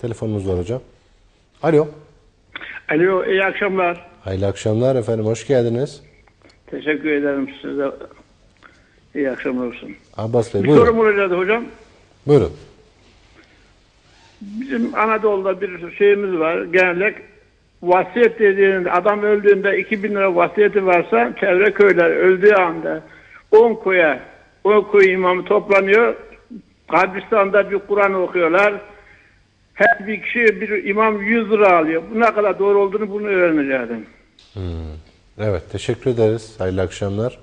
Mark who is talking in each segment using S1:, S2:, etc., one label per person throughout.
S1: Telefonumuz var hocam. Alo.
S2: Alo, iyi akşamlar.
S1: Hayırlı akşamlar efendim. Hoş geldiniz.
S2: Teşekkür ederim size. İyi akşamlar olsun.
S1: Abbas Bey
S2: Bir
S1: buyurun.
S2: sorum olacaktı hocam.
S1: Buyurun.
S2: Bizim Anadolu'da bir şeyimiz var. Genellik vasiyet dediğinde adam öldüğünde 2000 lira vasiyeti varsa çevre köyler öldüğü anda 10 koya 10 koyu imamı toplanıyor. Kabristan'da bir Kur'an okuyorlar. Her bir kişi bir imam 100 lira alıyor. Bu ne kadar doğru olduğunu bunu öğreneceğim.
S1: Evet teşekkür ederiz. Hayırlı akşamlar.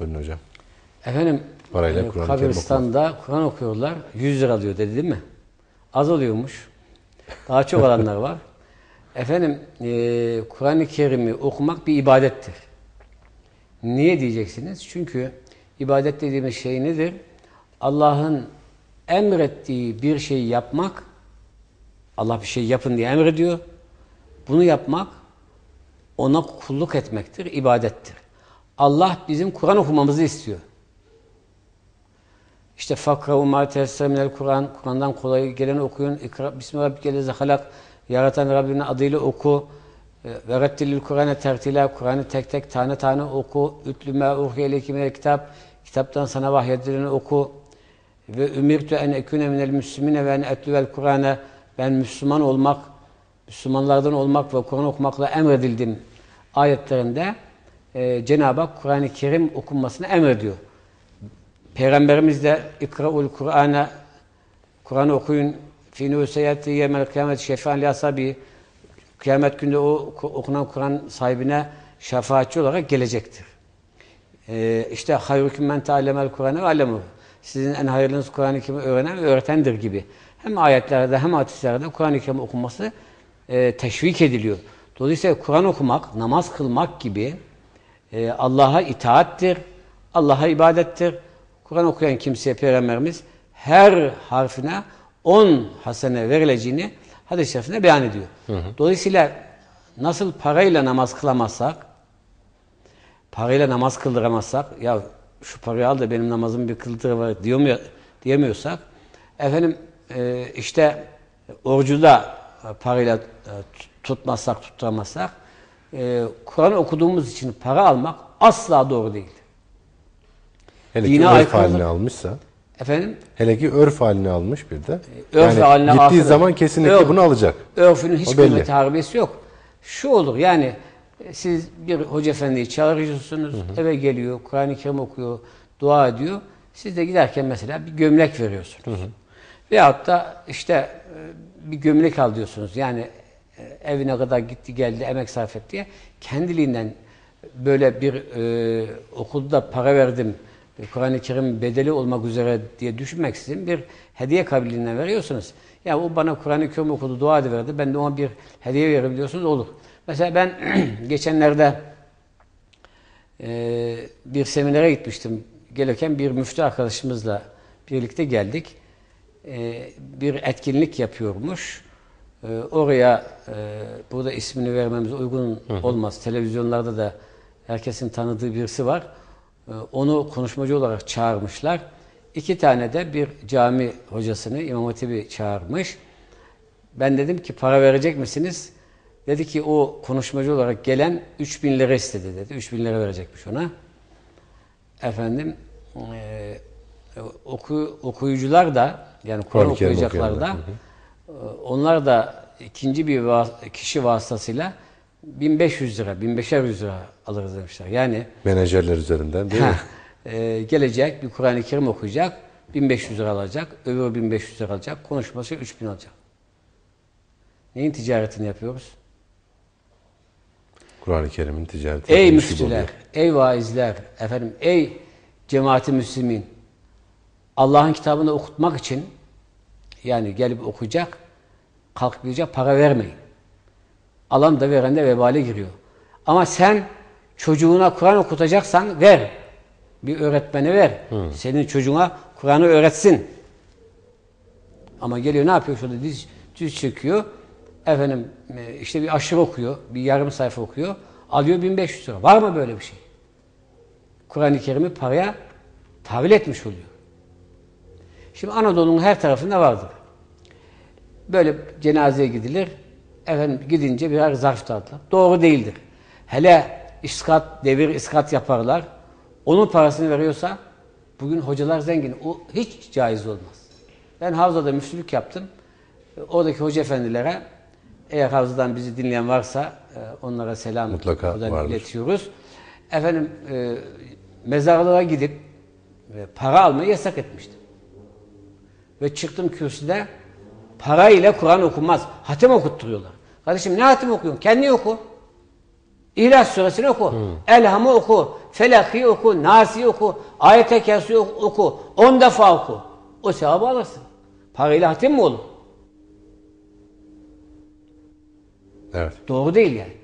S1: Buyurun hocam.
S3: Efendim
S1: Parayla
S3: e,
S1: Kerim
S3: kabristan'da Kur'an okuyorlar. 100 lira diyor dedi değil mi? Az oluyormuş. Daha çok alanlar var. Efendim e, Kur'an-ı Kerim'i okumak bir ibadettir. Niye diyeceksiniz? Çünkü ibadet dediğimiz şey nedir? Allah'ın emrettiği bir şeyi yapmak, Allah bir şey yapın diye emrediyor. Bunu yapmak ona kulluk etmektir, ibadettir. Allah bizim Kur'an okumamızı istiyor. İşte fakra ma teyessere Kur'an. Kur'an'dan kolay geleni okuyun. İkra bismi rabbikellezi halak. Yaratan Rabbinin adıyla oku. Ve rettillil Kur'an'e tertila. Kur'an'ı tek tek tane tane oku. Ütlü ma uhiye kitap. Kitaptan sana vahyedileni oku. Ve ümirtü en ekune minel müslimine ve en etlüvel Kur'an'e. Ben Müslüman olmak, Müslümanlardan olmak ve Kur'an okumakla emredildim ayetlerinde e, Cenab-ı Hak Kur'an-ı Kerim okunmasını emrediyor. Peygamberimiz de ikraul Kur'an'a Kur'an okuyun fi nuseyati yemel kıyamet şefan li asabi kıyamet günde o okunan Kur'an sahibine şefaatçi olarak gelecektir. Ee, işte hayrüküm men teallemel Kur'an'ı alemu. Sizin en hayırlınız Kur'an-ı Kerim'i öğrenen ve öğretendir gibi. Hem ayetlerde hem hadislerde Kur'an-ı Kerim okunması e, teşvik ediliyor. Dolayısıyla Kur'an okumak, namaz kılmak gibi e, Allah'a itaattir, Allah'a ibadettir. Kur'an okuyan kimseye Peygamberimiz her harfine 10 hasene verileceğini hadis-i şerifinde beyan ediyor. Dolayısıyla nasıl parayla namaz kılamazsak, parayla namaz kıldıramazsak, ya şu parayı al da benim namazım bir var diyemiyor, diyemiyorsak, efendim e, işte orucu da parayla e, tutmazsak, tutturamazsak, e, Kur'an okuduğumuz için para almak asla doğru değil.
S1: Hele ki
S3: Dine
S1: örf
S3: aykırı-
S1: halini almışsa.
S3: Efendim,
S1: Hele ki örf halini almış bir de.
S3: örf haline
S1: gittiği
S3: aykırı.
S1: zaman kesinlikle
S3: Örf-
S1: bunu alacak.
S3: Örfünün hiç kıymeti harbiyesi yok. Şu olur yani e, siz bir hoca efendiyi çağırıyorsunuz, eve geliyor, Kur'an-ı Kerim okuyor, dua ediyor. Siz de giderken mesela bir gömlek veriyorsunuz. Veyahut da işte e, bir gömlek al diyorsunuz. Yani e, evine kadar gitti geldi, emek sarf etti diye kendiliğinden böyle bir e, okulda para verdim, Kur'an-ı Kerim bedeli olmak üzere diye düşünmeksizin bir hediye kabiliğinden veriyorsunuz. Ya o bana Kur'an-ı Kerim okudu, dua ediverdi, ben de ona bir hediye veririm diyorsunuz, olur. Mesela ben geçenlerde e, bir seminere gitmiştim. Gelirken bir müftü arkadaşımızla birlikte geldik. E, bir etkinlik yapıyormuş. E, oraya e, burada ismini vermemiz uygun olmaz. Televizyonlarda da herkesin tanıdığı birisi var. E, onu konuşmacı olarak çağırmışlar. İki tane de bir cami hocasını İmam Hatip'i çağırmış. Ben dedim ki para verecek misiniz? Dedi ki o konuşmacı olarak gelen 3000 lira istedi dedi. 3000 lira verecekmiş ona. Efendim e, oku, okuyucular da yani Kur'an okuyacaklar da
S1: okuyanlar,
S3: e, onlar da ikinci bir vas- kişi vasıtasıyla 1500 lira, 1500 lira alırız demişler. Yani
S1: Menajerler üzerinden değil mi?
S3: E, gelecek bir Kur'an-ı Kerim okuyacak, 1500 lira alacak, öbürü 1500 lira alacak, konuşması 3000 alacak. Neyin ticaretini yapıyoruz?
S1: Kur'an-ı Kerim'in ticareti.
S3: Ey müftüler, ey vaizler, efendim, ey cemaati müslimin, Allah'ın kitabını okutmak için yani gelip okuyacak, kalkmayacak, para vermeyin. Alan da veren de vebale giriyor. Ama sen çocuğuna Kur'an okutacaksan ver. Bir öğretmene ver. Senin çocuğuna Kur'an'ı öğretsin. Ama geliyor ne yapıyor şurada diz, düz çekiyor. Efendim e, işte bir aşırı okuyor. Bir yarım sayfa okuyor. Alıyor 1500 lira. Var mı böyle bir şey? Kur'an-ı Kerim'i paraya tahvil etmiş oluyor. Şimdi Anadolu'nun her tarafında vardır. Böyle cenazeye gidilir. Efendim gidince birer zarf dağıtılır. Doğru değildir. Hele iskat, devir iskat yaparlar. Onun parasını veriyorsa bugün hocalar zengin. O hiç caiz olmaz. Ben Havza'da müftülük yaptım. Oradaki hoca efendilere eğer Havza'dan bizi dinleyen varsa e, onlara selam
S1: Mutlaka
S3: buradan
S1: vardır.
S3: iletiyoruz. Efendim e, mezarlığa gidip e, para almayı yasak etmiştim. Ve çıktım kürsüde para ile Kur'an okunmaz. Hatim okutturuyorlar. Kardeşim ne hatim okuyorsun? Kendi oku. İhlas suresini oku. Elham'ı oku. Felak'i oku. Nasi'yi oku. Ayet-i Kürsi'yi oku. 10 defa oku. O sevabı alırsın. Parayla hatim mi olur?
S1: Evet.
S3: Doğru değil yani.